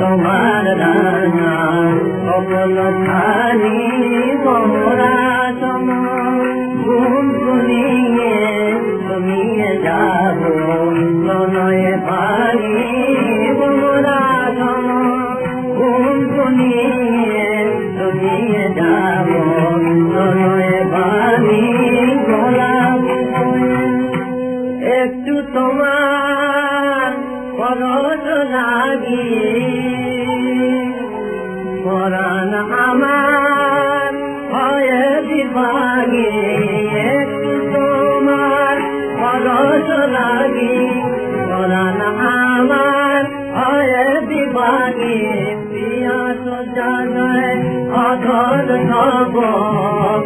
তোমার রানা অবল খালি মোরা সম গুণ গুনিয়ে তুমি যাব নয় পারি মোরা সম গুণ গুনিয়ে তুমি যাব নয় পারি গোলাপ একটু তোমার পরশ লাগি একটু তোমার পরশ লাগি। পরাণ আমার হয় দিবাগে, পিয়াস জাগায়, অধর সব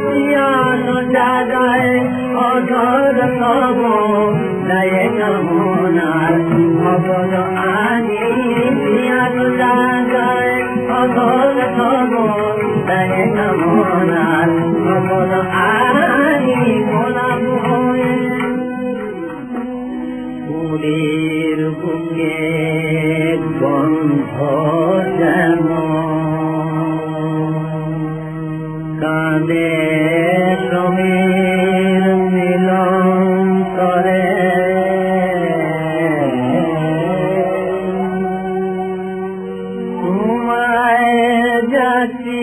পিয়াস জাগায়, অধর সব দয়ে কামনার খবর আনি পিয়াস জাগায়, অধর পুরীর বুকে গন্ধ কাঁদে সমীর মিলন করে তোমায় যাচ্ছি